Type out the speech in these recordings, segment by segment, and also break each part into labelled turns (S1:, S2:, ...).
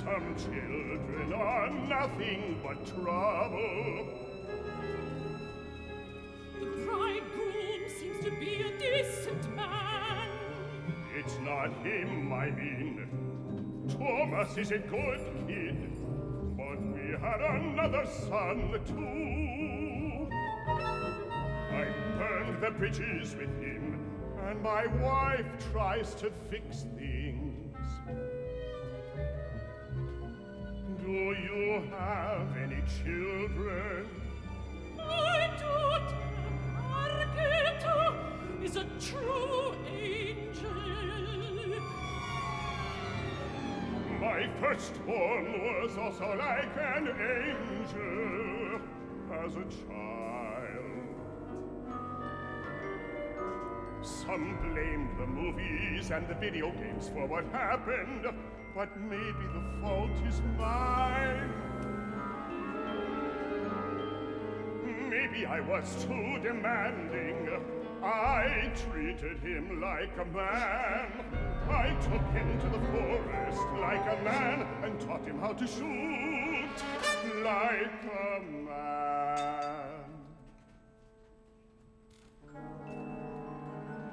S1: Some children are nothing but trouble.
S2: The bridegroom seems to be a decent man.
S1: It's not him, I mean. Thomas is a good kid. But we had another son, too. I burned the bridges with him, and my wife tries to fix things. Do you have any children?
S2: My daughter, Margrethe, is a true angel.
S1: My firstborn was also like an angel as a child. Some blame the movies and the video games for what happened, but maybe the fault is mine. Maybe I was too demanding. I treated him like a man. I took him to the forest like a man and taught him how to shoot like a man.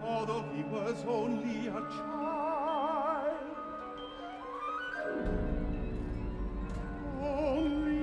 S1: Although he was only a child. Oh,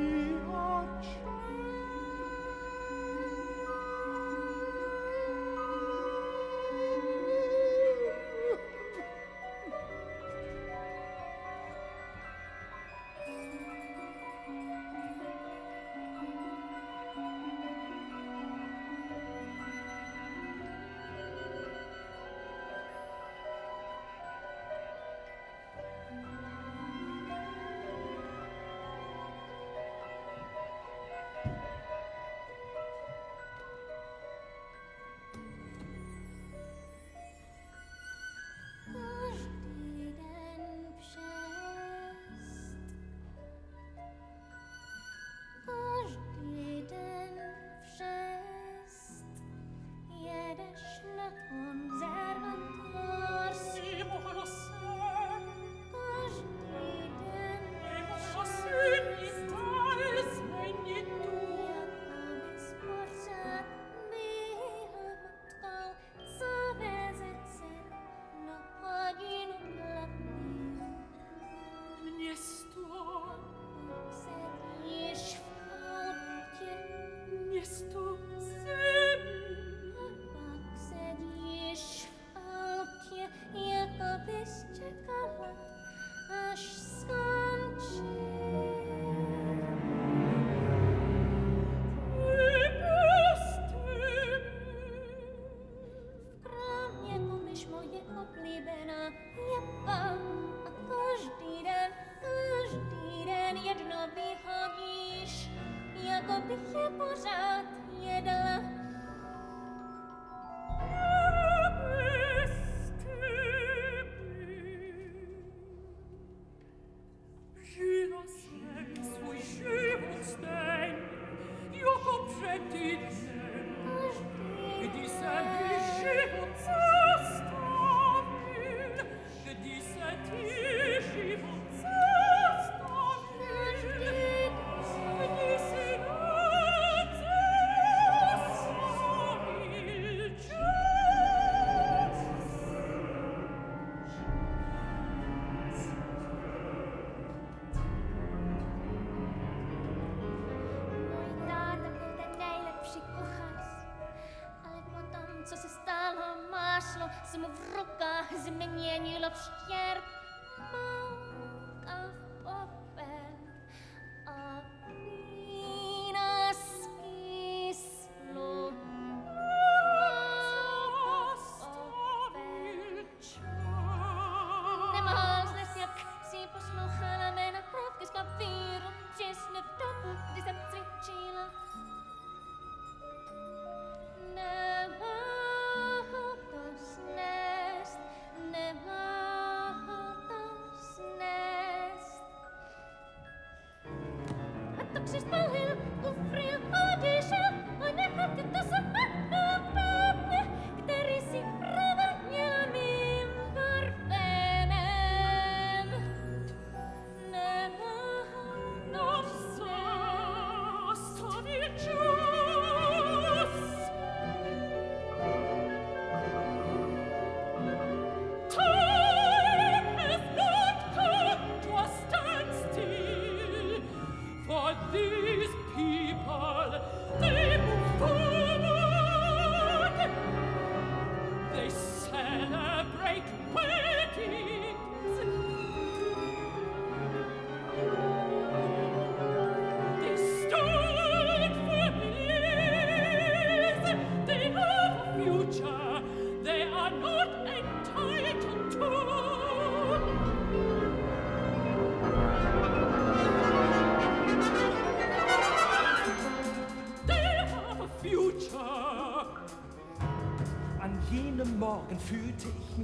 S1: Krzyż po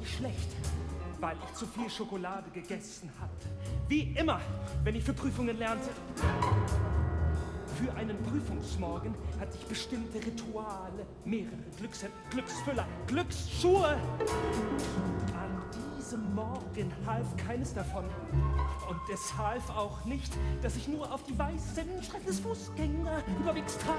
S1: mich schlecht, weil ich zu viel Schokolade gegessen hatte. Wie immer, wenn ich für Prüfungen lernte. Für einen Prüfungsmorgen hatte ich bestimmte Rituale, mehrere Glückshemden, Glücksfüller, Glücksschuhe. An diesem Morgen half keines davon. Und es half auch nicht, dass ich nur auf die weißen Strecke des Fußgänger überwegs trat.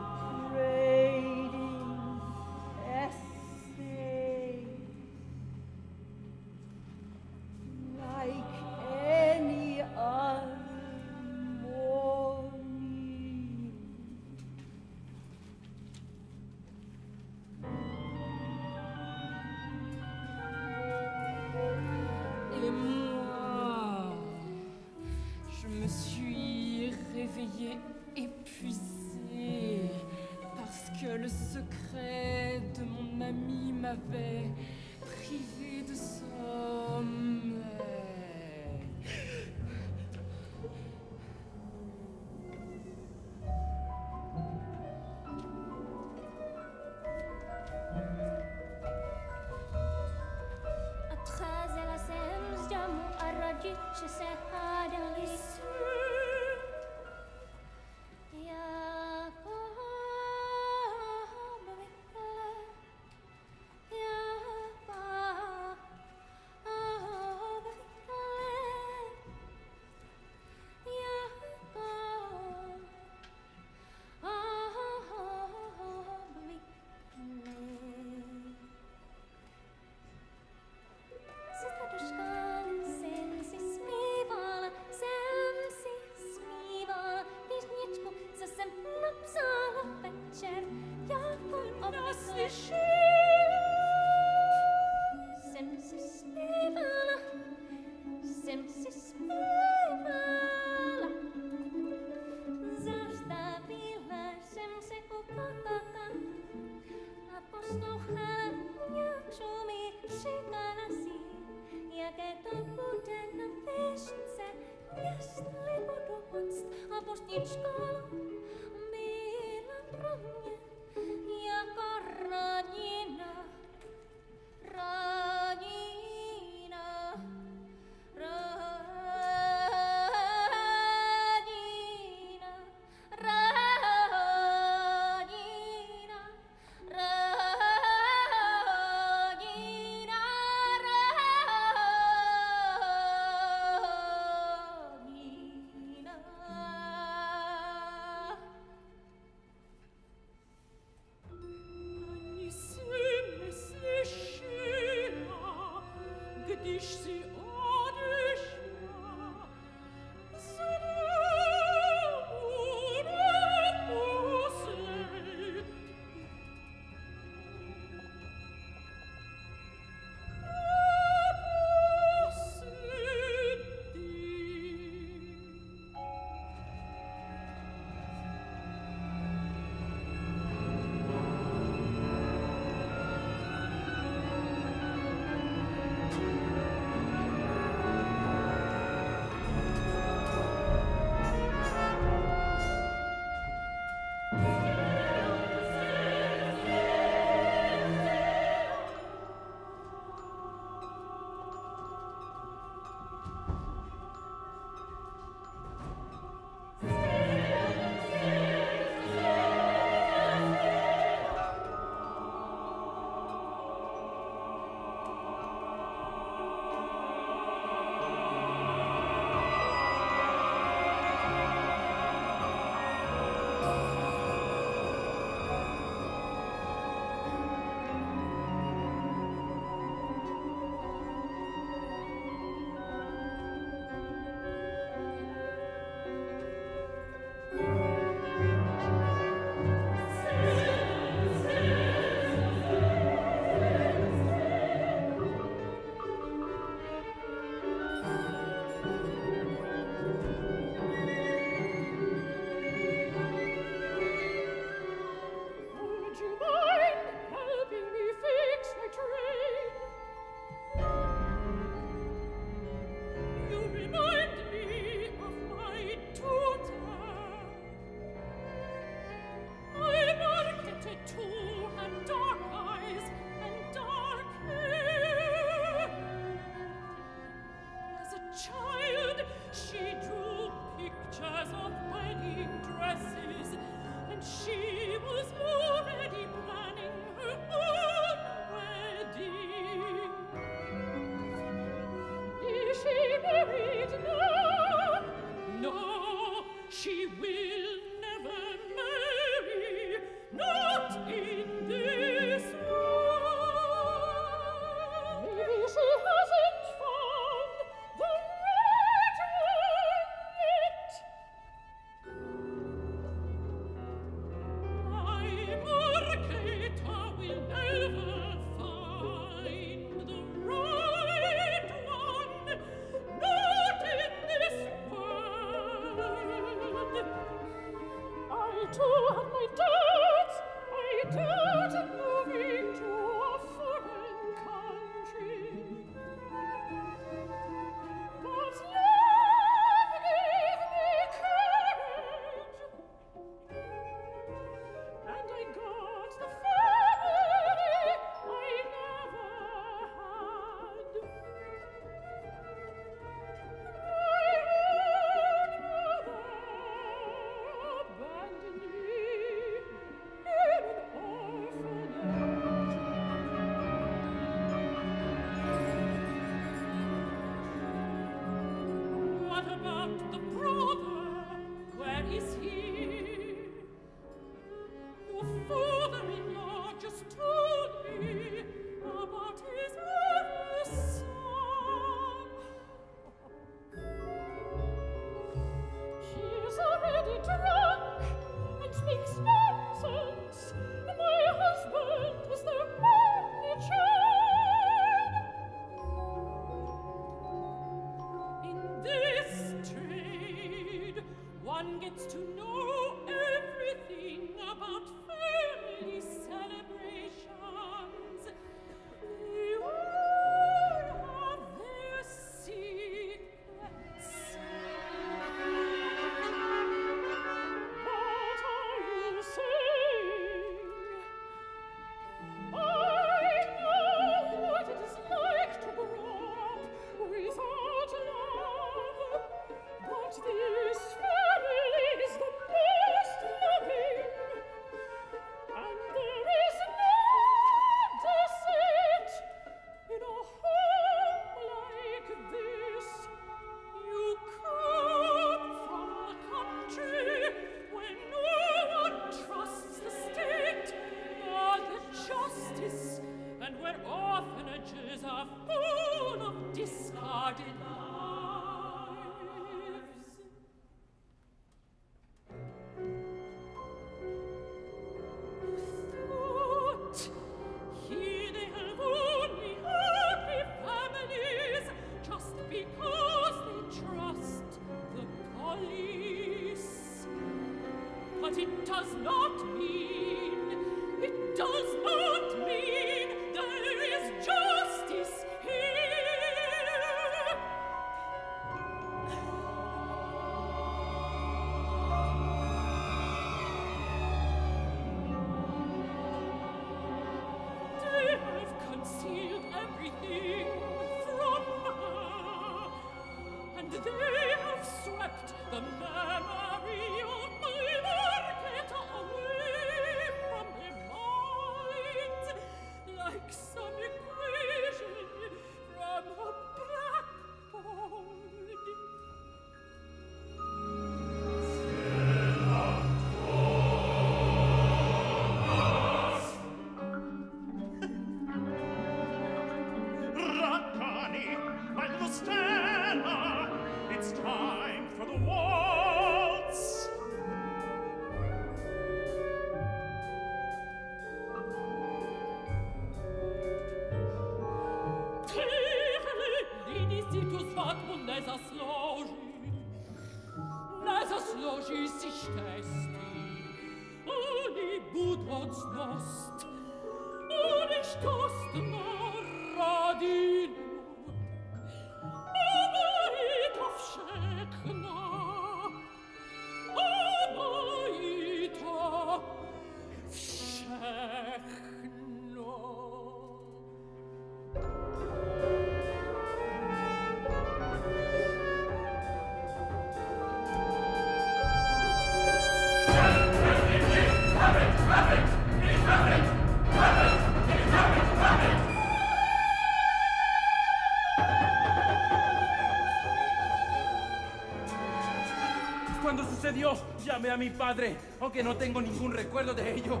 S3: A mi padre, aunque no tengo ningún recuerdo de ello.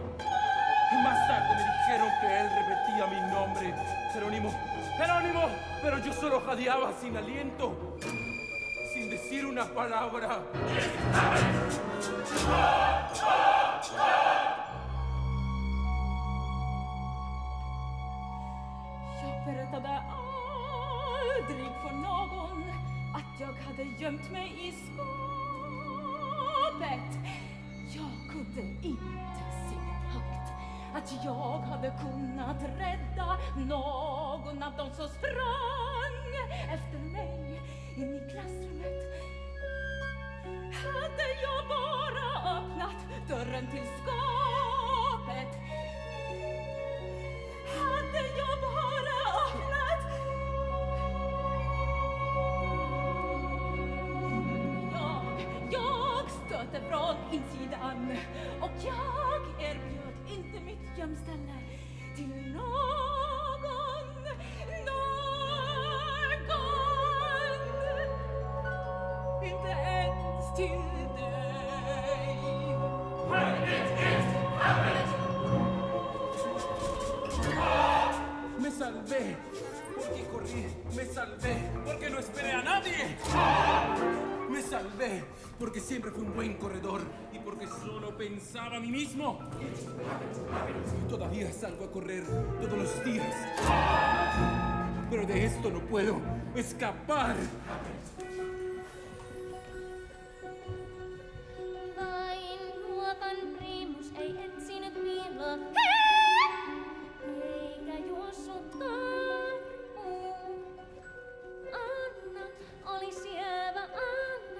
S3: Más tarde me dijeron que él repetía mi nombre. Jerónimo, Jerónimo, pero yo solo jadeaba sin aliento, sin decir una palabra.
S4: Jag berättade aldrig för någon att jag hade i skål skapet. Jag kunde inte se högt att jag hade kunnat rädda någon av dem som sprang efter mig in i klassrummet. Hade jag bara öppnat dörren till skapet Hade jag bara öppnat från insidan och jag erbjöd inte mitt gömställe till någon, någon, inte ens till dig.
S3: Me salvé, porque corrí, me salvé, porque no esperé a nadie. porque siempre fui un buen corredor y porque solo pensaba a mí mismo. Todavía salgo a correr todos los días. Pero de esto no puedo escapar.
S1: Anna oli sievä Anna.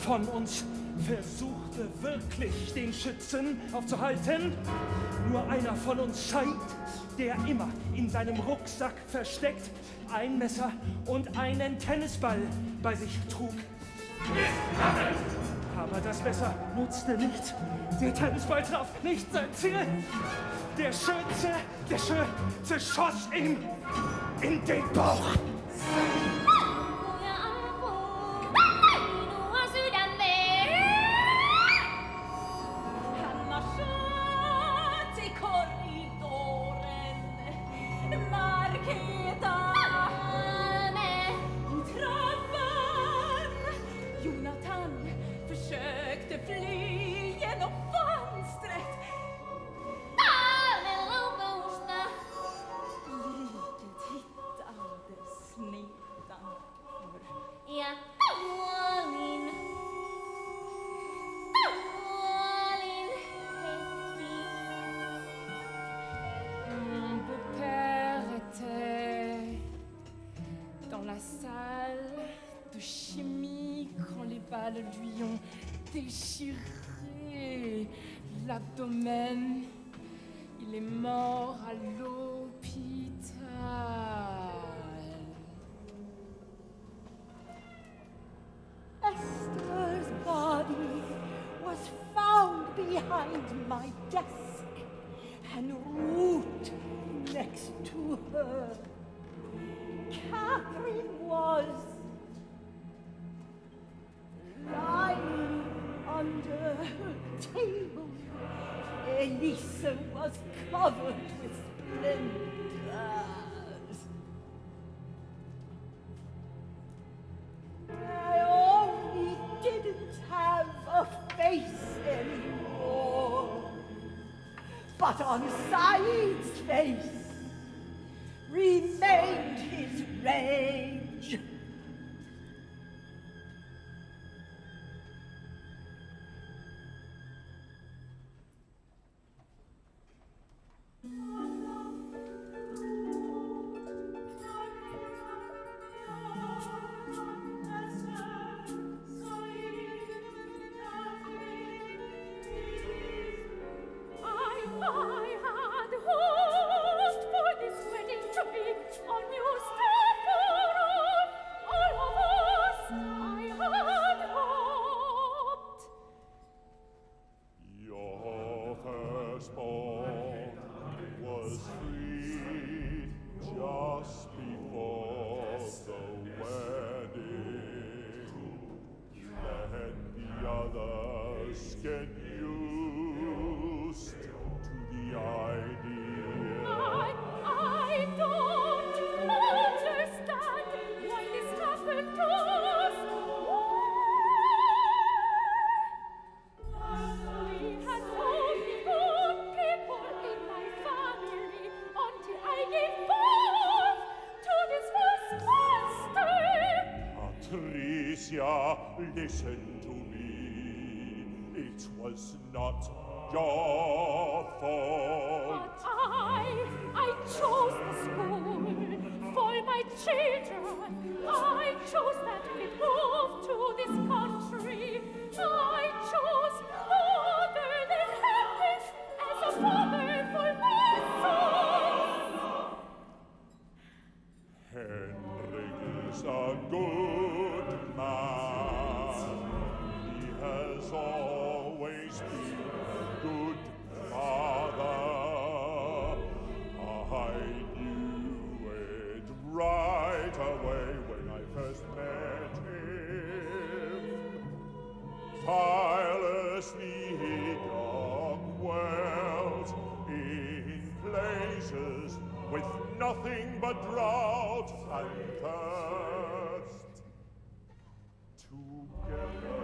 S1: von uns versuchte wirklich den Schützen aufzuhalten. Nur einer von uns scheint, der immer in seinem Rucksack versteckt ein Messer und einen Tennisball bei sich trug. Aber das Messer nutzte nichts. Der Tennisball traf nicht sein Ziel. Der Schütze, der Schütze schoss ihm in den Bauch.
S2: To her. Catherine was lying under her table. Elisa was covered with splendors. I only didn't have a face anymore. But on Saeed's face
S5: listen to me. It was not your fault.
S6: But I, I chose the school for my children. I chose that we move to this country. I chose father than happy as a father for my sons.
S5: Henrik is a good nothing but drought and thirst. Together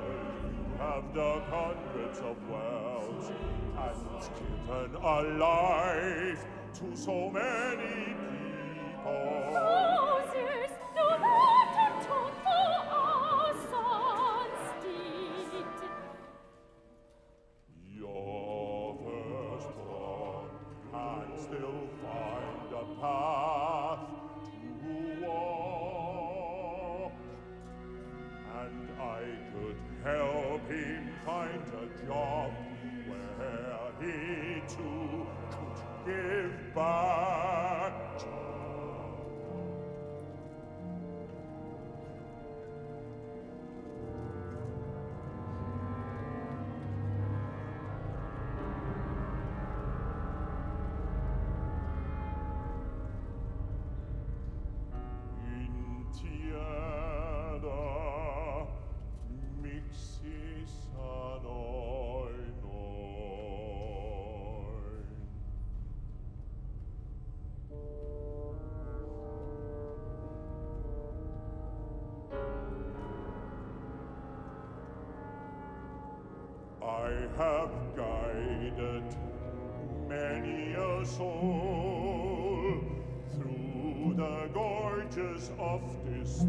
S5: you have dug hundreds of wells and given a life to so many people. goodbye. have guided many a soul through the gorges of distress.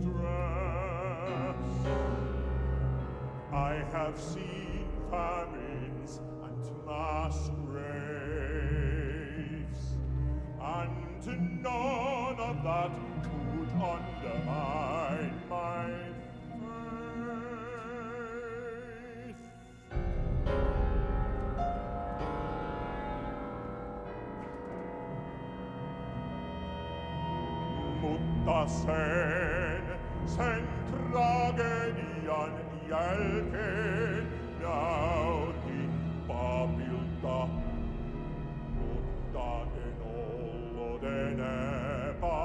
S5: I have seen famines and mass graves, and none of that Zähne sen tragen ian jälkeen näytin papilta. Mutta en ollut enempää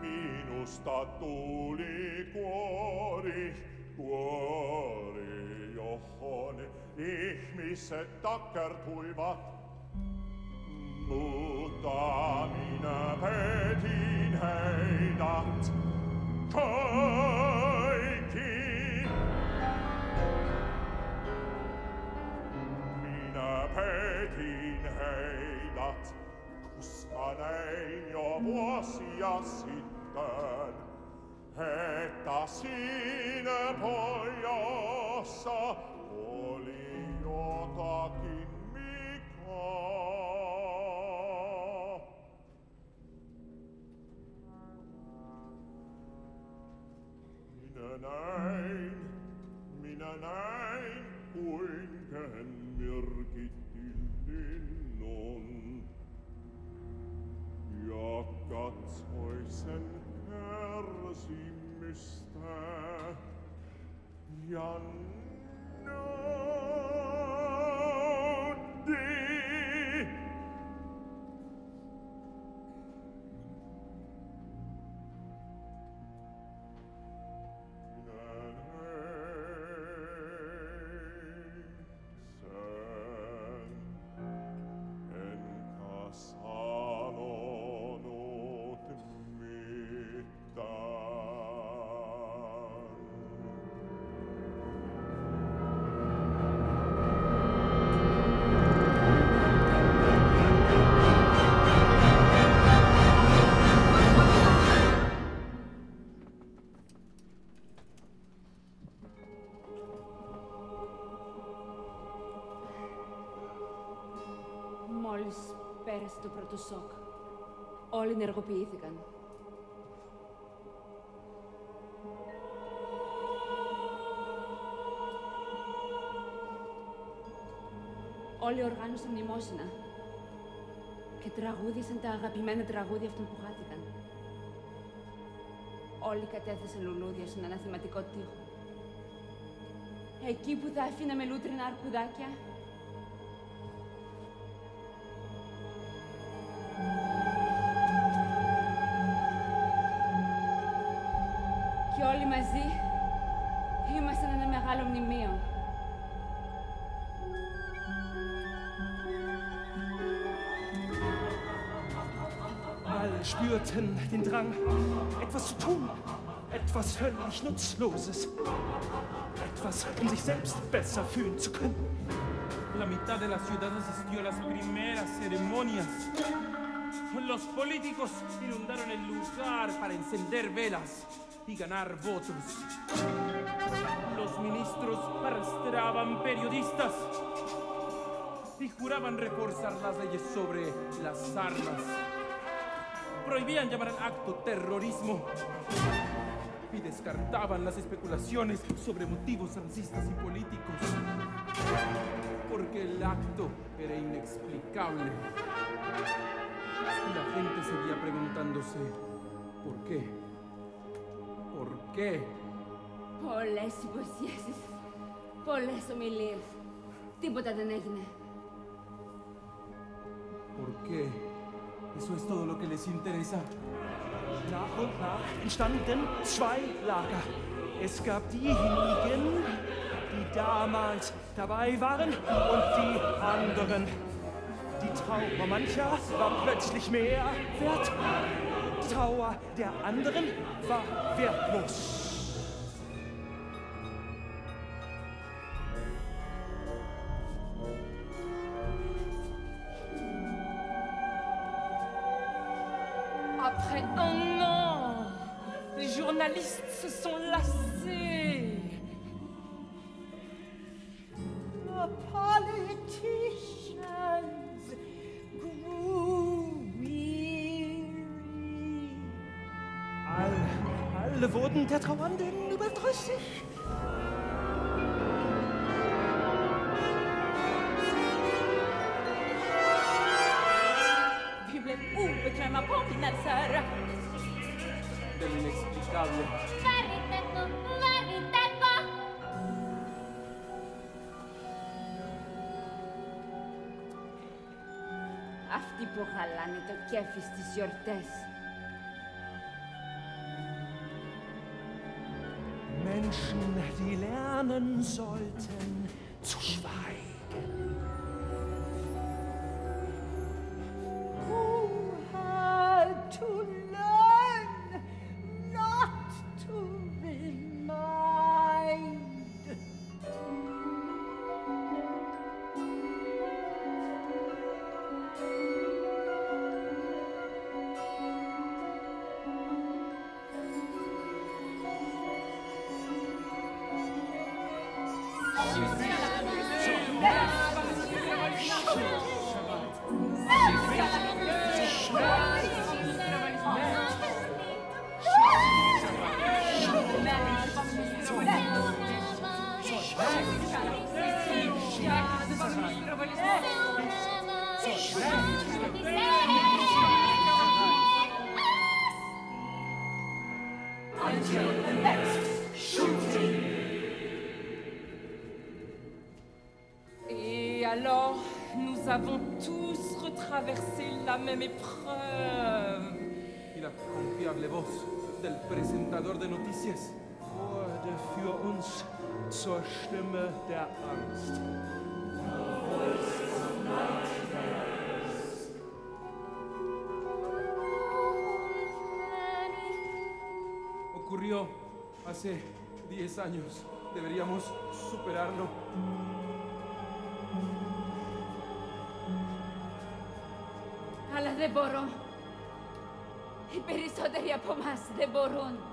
S5: Minusta tuli kuori, kuori, johon ihmiset takertuivat. Muu Domine petin heidat, coeci. Domine pet in heidat, cuscaneio vuosia sitten,
S4: et asine poiossa, σοκ, όλοι ενεργοποιήθηκαν. Όλοι οργάνωσαν μνημόσυνα και τραγούδισαν τα αγαπημένα τραγούδια αυτών που χάθηκαν. Όλοι κατέθεσαν λουλούδια στον αναθηματικό τοίχο. Εκεί που θα αφήναμε λούτρινα αρκουδάκια, όλοι μαζί ήμασταν ένα μεγάλο μνημείο.
S7: Alle spürten den Drang, etwas zu tun, etwas völlig Nutzloses, etwas, um sich selbst besser fühlen zu können.
S3: La mitad de la ciudad asistió a las primeras ceremonias. Los políticos inundaron el lugar para encender velas. Y ganar votos. Los ministros arrastraban periodistas y juraban reforzar las leyes sobre las armas. Prohibían llamar al acto terrorismo y descartaban las especulaciones sobre motivos racistas y políticos. Porque el acto era inexplicable. Y la gente seguía preguntándose, ¿por qué? ¿Por qué?
S8: Πολλές υποσχέσεις, πολλές ομιλίες. Τίποτα δεν έγινε.
S3: ¿Por qué? ¿Eso es todo lo que les interesa?
S7: Nach und nach entstanden zwei Lager. Es gab diejenigen, die damals dabei waren, und die anderen. Die Trauer mancher war plötzlich mehr wert. Trauer der anderen war wertlos. Alle, alle wurden der Trauernden überdrüssig.
S6: Vi blev obekväma påminnelser.
S3: Del inexplicable.
S1: Variteco, variteco!
S8: Αυτοί που χαλάνε το κέφι στις γιορτές.
S7: Menschen, die lernen sollten zu schweigen.
S6: Tous retraversé la même épreuve.
S3: Y la confiable voz del presentador de noticias
S7: wurde für uns zur Stimme der Angst.
S3: ocurrió hace 10 años. Deberíamos superarlo.
S8: Δεν μπορώ. Οι περισσότεροι από εμάς δεν μπορούν.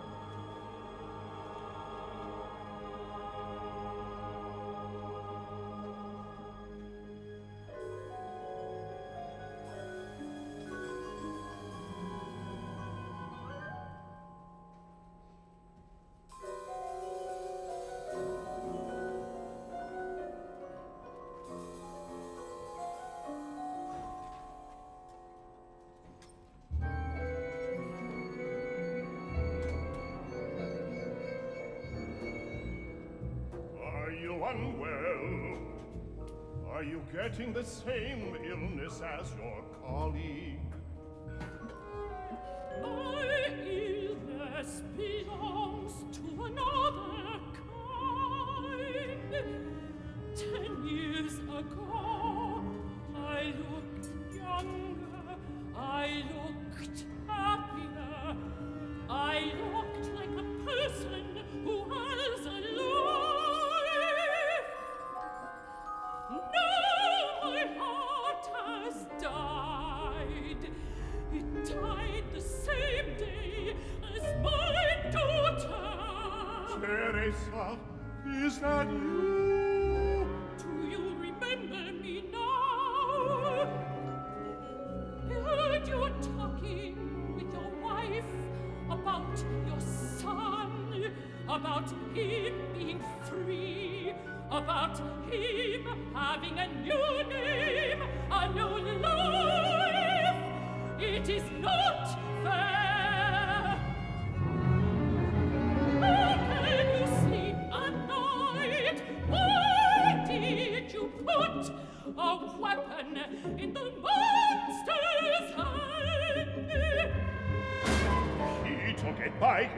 S2: Same illness as your colleague?
S9: Teresa, is that you?
S2: Do you remember me now? Heard you were talking with your wife about your son, about him being free, about him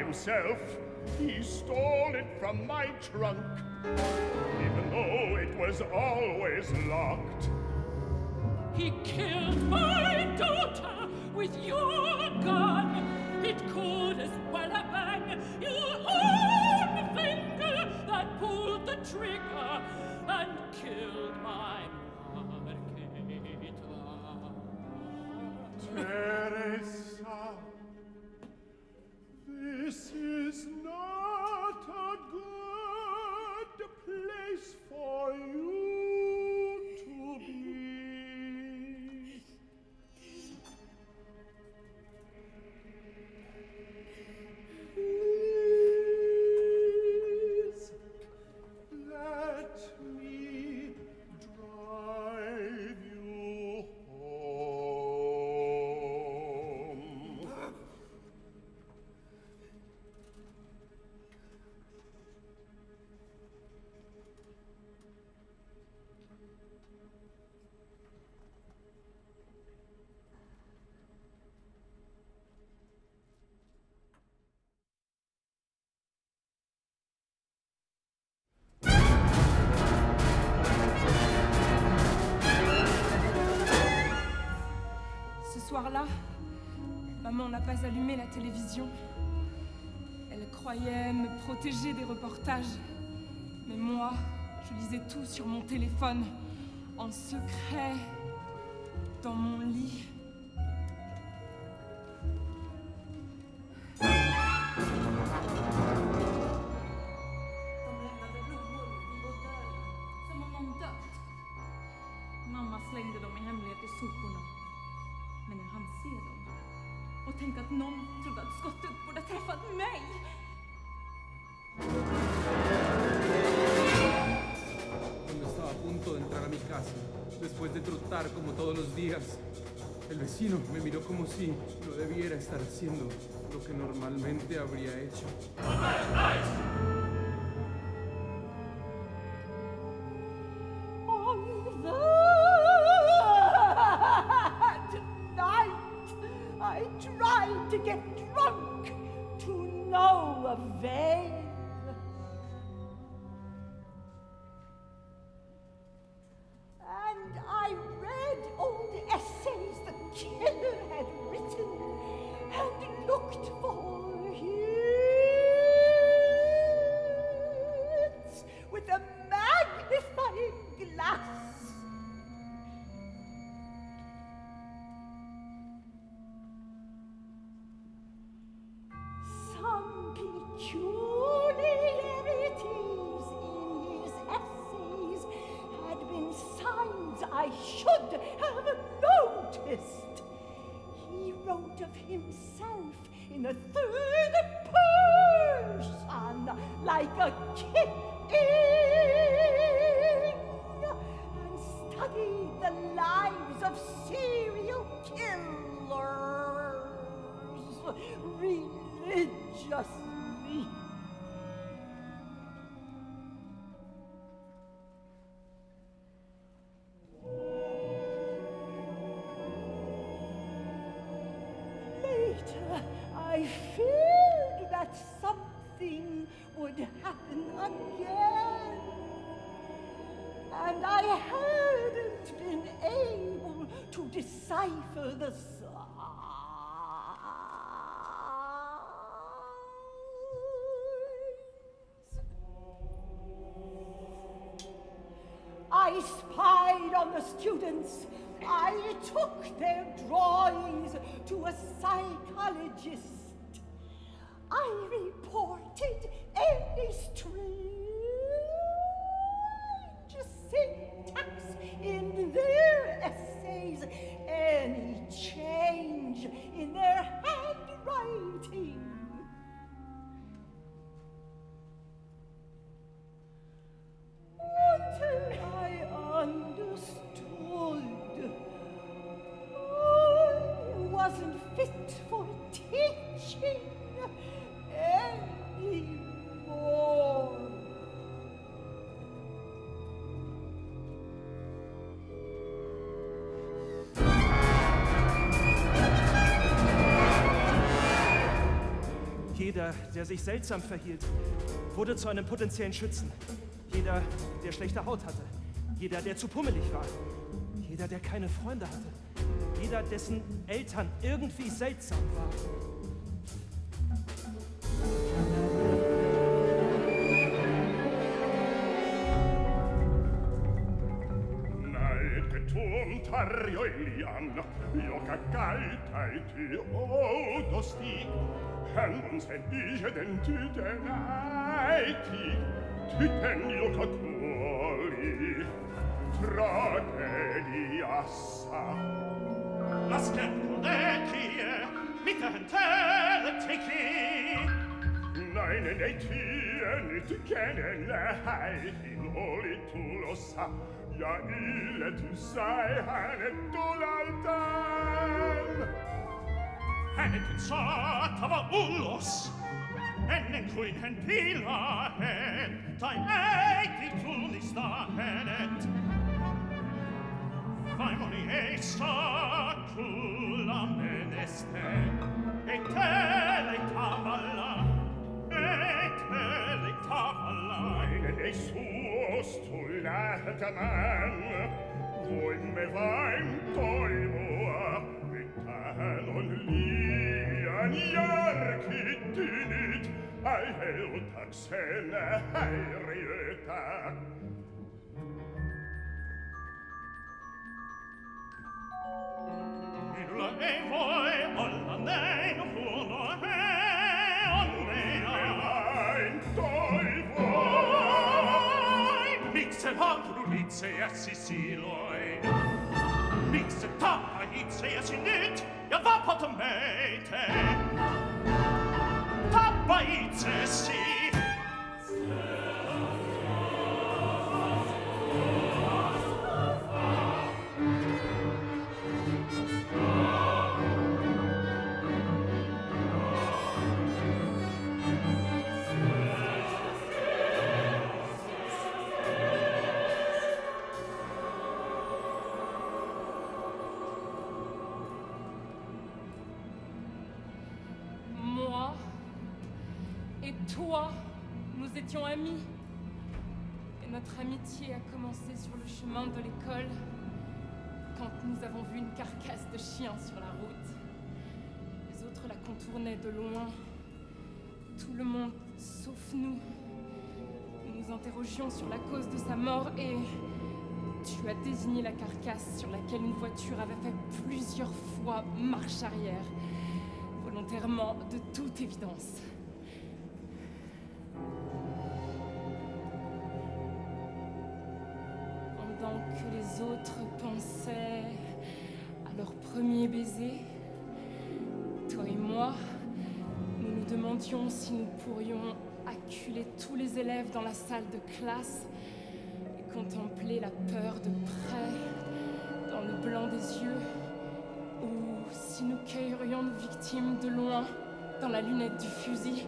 S9: himself. He stole it from my trunk, even though it was always locked.
S2: He killed my daughter with your gun.
S4: maman n'a pas allumé la télévision. Elle croyait me protéger des reportages. Mais moi, je lisais tout sur mon téléphone, en secret, dans mon lit.
S3: de
S10: trotar como todos los días. El vecino me miró como si no debiera estar haciendo lo que normalmente habría hecho.
S7: Jeder, der sich seltsam verhielt, wurde zu einem potenziellen Schützen. Jeder, der schlechte Haut hatte. Jeder, der zu pummelig war. Jeder, der keine Freunde hatte. Jeder, dessen Eltern irgendwie seltsam waren.
S9: Mario Elian, Jokakaitaiti, Odosti, Helmons and Dijeden Tütenaiti, Tüten Jokakoli, Tragediassa.
S11: Lasket lekie, miten teletiki,
S9: Nein, nei tien, it kennen, lehai, in oli tulossa, ja ille tu sai
S11: hänet hanet Hänet saatava ulos, ennen kuin hän pilaa hän, tai äiti tunnistaa henet Vaimoni ei saa tulla meneste ei täällä ei tavalla, ei täällä ei tavalla.
S9: Ei, ei suu postulata man voi me va in toivoa mitanon lian jarkitinit ai heutaxen airieta
S11: Minulla ei voi olla näin huono he on
S9: meidän. Vain
S11: toi. Pamprulice essi siloi. Mix tappa hitse essi ya Ja vapat meite Tappa
S6: hit essi de l'école, quand nous avons vu une carcasse de chien sur la route. Les autres la contournaient de loin. Tout le monde, sauf nous. Nous nous interrogions sur la cause de sa mort et tu as désigné la carcasse sur laquelle une voiture avait fait plusieurs fois marche arrière volontairement, de toute évidence. Que les autres pensaient à leur premier baiser, toi et moi, nous nous demandions si nous pourrions acculer tous les élèves dans la salle de classe et contempler la peur de près dans le blanc des yeux ou si nous cueillerions nos victimes de loin dans la lunette du fusil.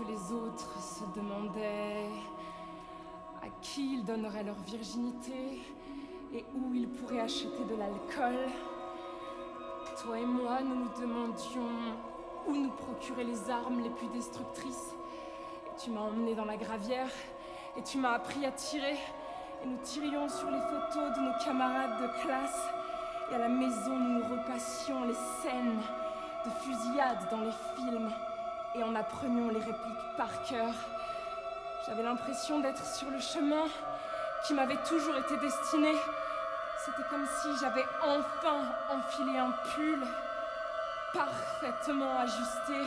S6: Que les autres se demandaient à qui ils donneraient leur virginité et où ils pourraient acheter de l'alcool, toi et moi, nous nous demandions où nous procurer les armes les plus destructrices. Et tu m'as emmené dans la gravière et tu m'as appris à tirer et nous tirions sur les photos de nos camarades de classe. Et à la maison, nous repassions les scènes de fusillade dans les films et en apprenions les répliques par cœur. J'avais l'impression d'être sur le chemin qui m'avait toujours été destiné. C'était comme si j'avais enfin enfilé un pull parfaitement ajusté.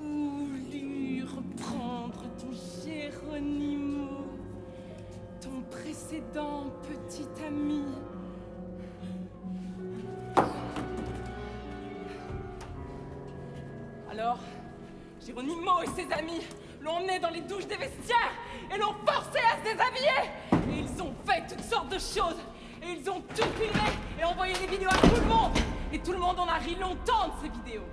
S6: voulu reprendre ton Géronimo, ton précédent petit ami. Alors, Géronimo et ses amis
S2: l'ont emmené dans les douches des vestiaires et l'ont forcé à se déshabiller. Et ils ont fait toutes sortes de choses. Et ils ont tout filmé et envoyé des vidéos à tout le monde. Et tout le monde en a ri longtemps de ces vidéos.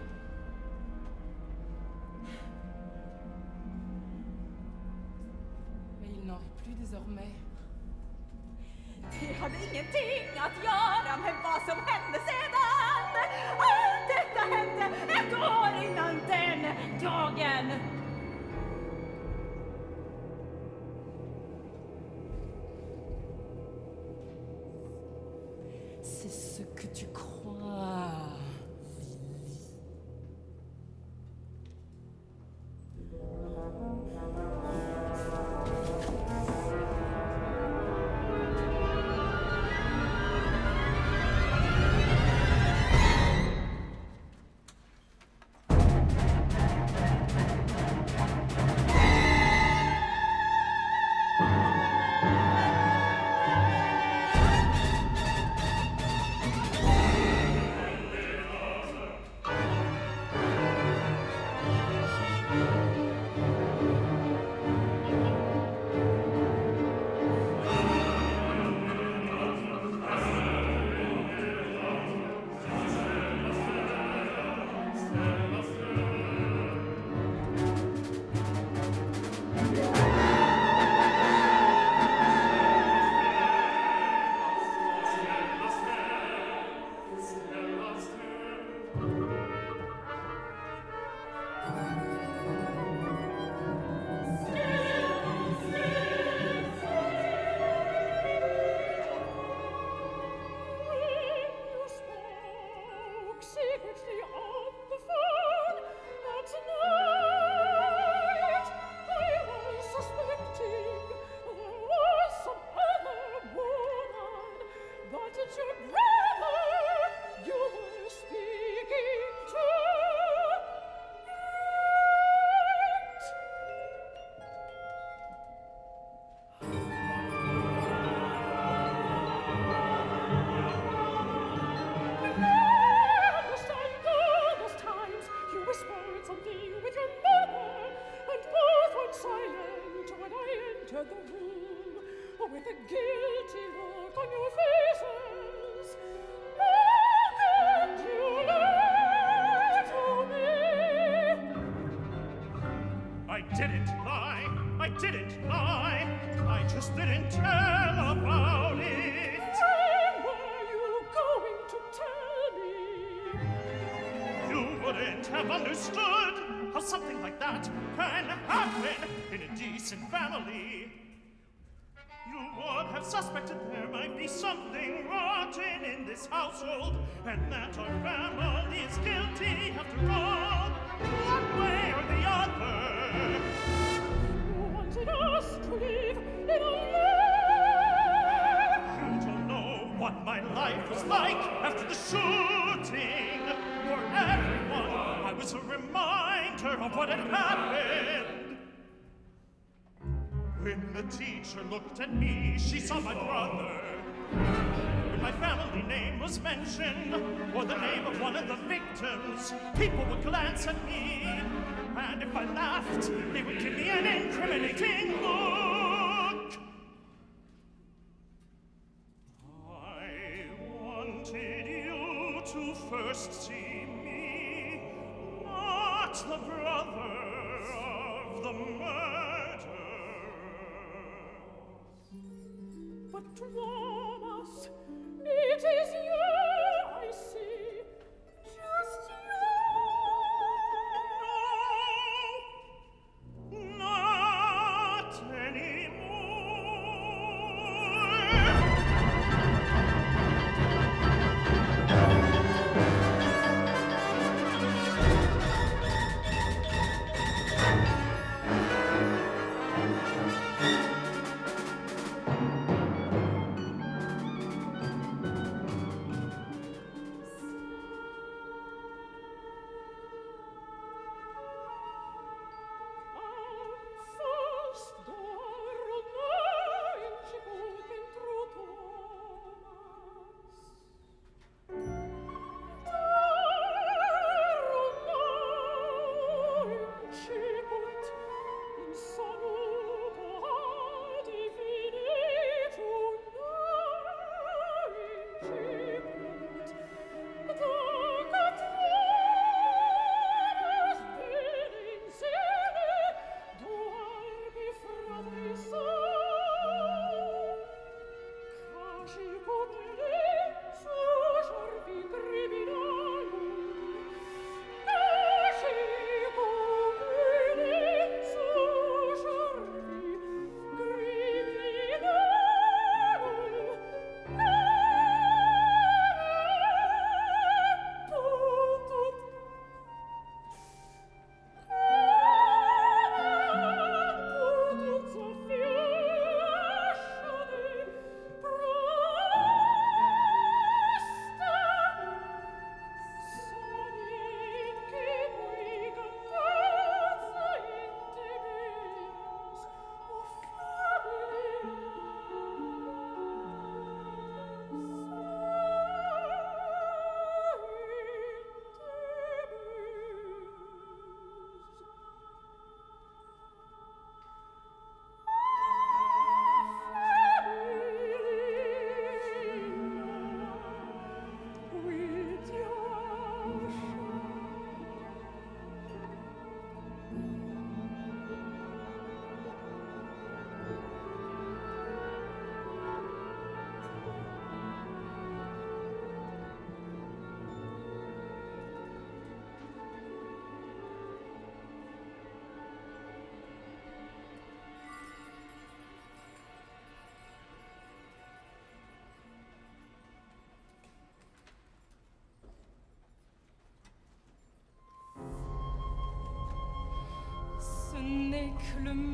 S11: Wouldn't have understood how something like that can happen in a decent family. You would have suspected there might be something rotten in this household, and that our family is guilty after all, one way or the other.
S12: You wanted us to live in a
S11: You don't know what my life was like after the shooting. For everyone, I was a reminder of what had happened. When the teacher looked at me, she saw my brother. When my family name was mentioned, or the name of one of the victims, people would glance at me. And if I laughed, they would give me an incriminating look. to.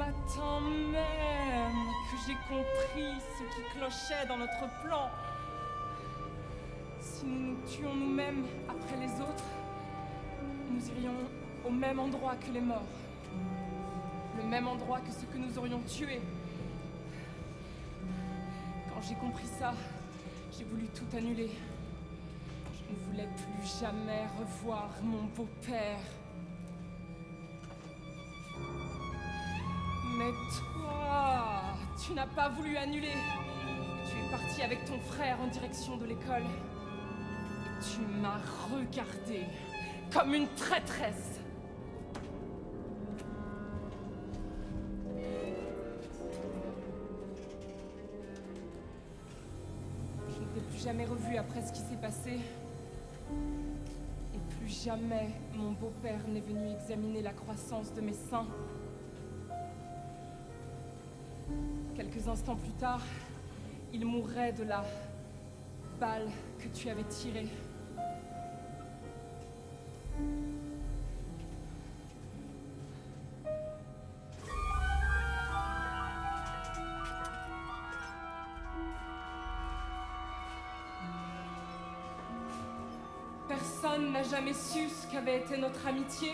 S6: Matin même que j'ai compris ce qui clochait dans notre plan. Si nous nous tuons nous-mêmes après les autres, nous irions au même endroit que les morts. Le même endroit que ceux que nous aurions tués. Quand j'ai compris ça, j'ai voulu tout annuler. Je ne voulais plus jamais revoir mon beau-père. Tu n'as pas voulu annuler. Tu es parti avec ton frère en direction de l'école. Tu m'as regardé comme une traîtresse. Je ne t'ai plus jamais revu après ce qui s'est passé. Et plus jamais mon beau-père n'est venu examiner la croissance de mes seins. Instants plus tard, il mourrait de la balle que tu avais tirée. Personne n'a jamais su ce qu'avait été notre amitié.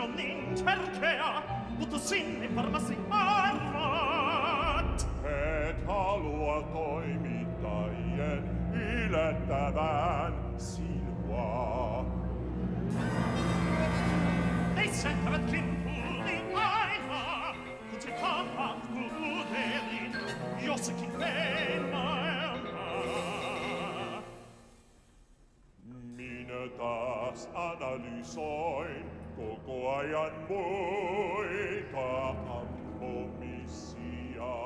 S5: on intercea, ut sinne
S11: farmacia. poco aian
S5: moita ambo missia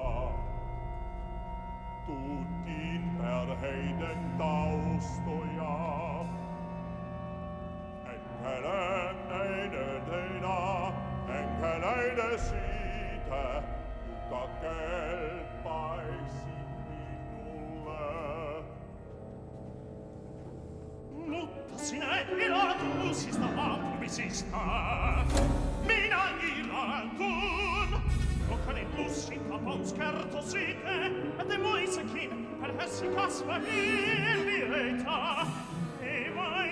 S5: tutin perheiden taustoja enkeleinen teina enkeleinen siitä joka
S11: kelpaisi minulle lutta sine e la tu si sta mi si sta mina ila tun o cane plus in
S5: capo un scherto site e te moi se kin per hessi caspa mi lieta e vain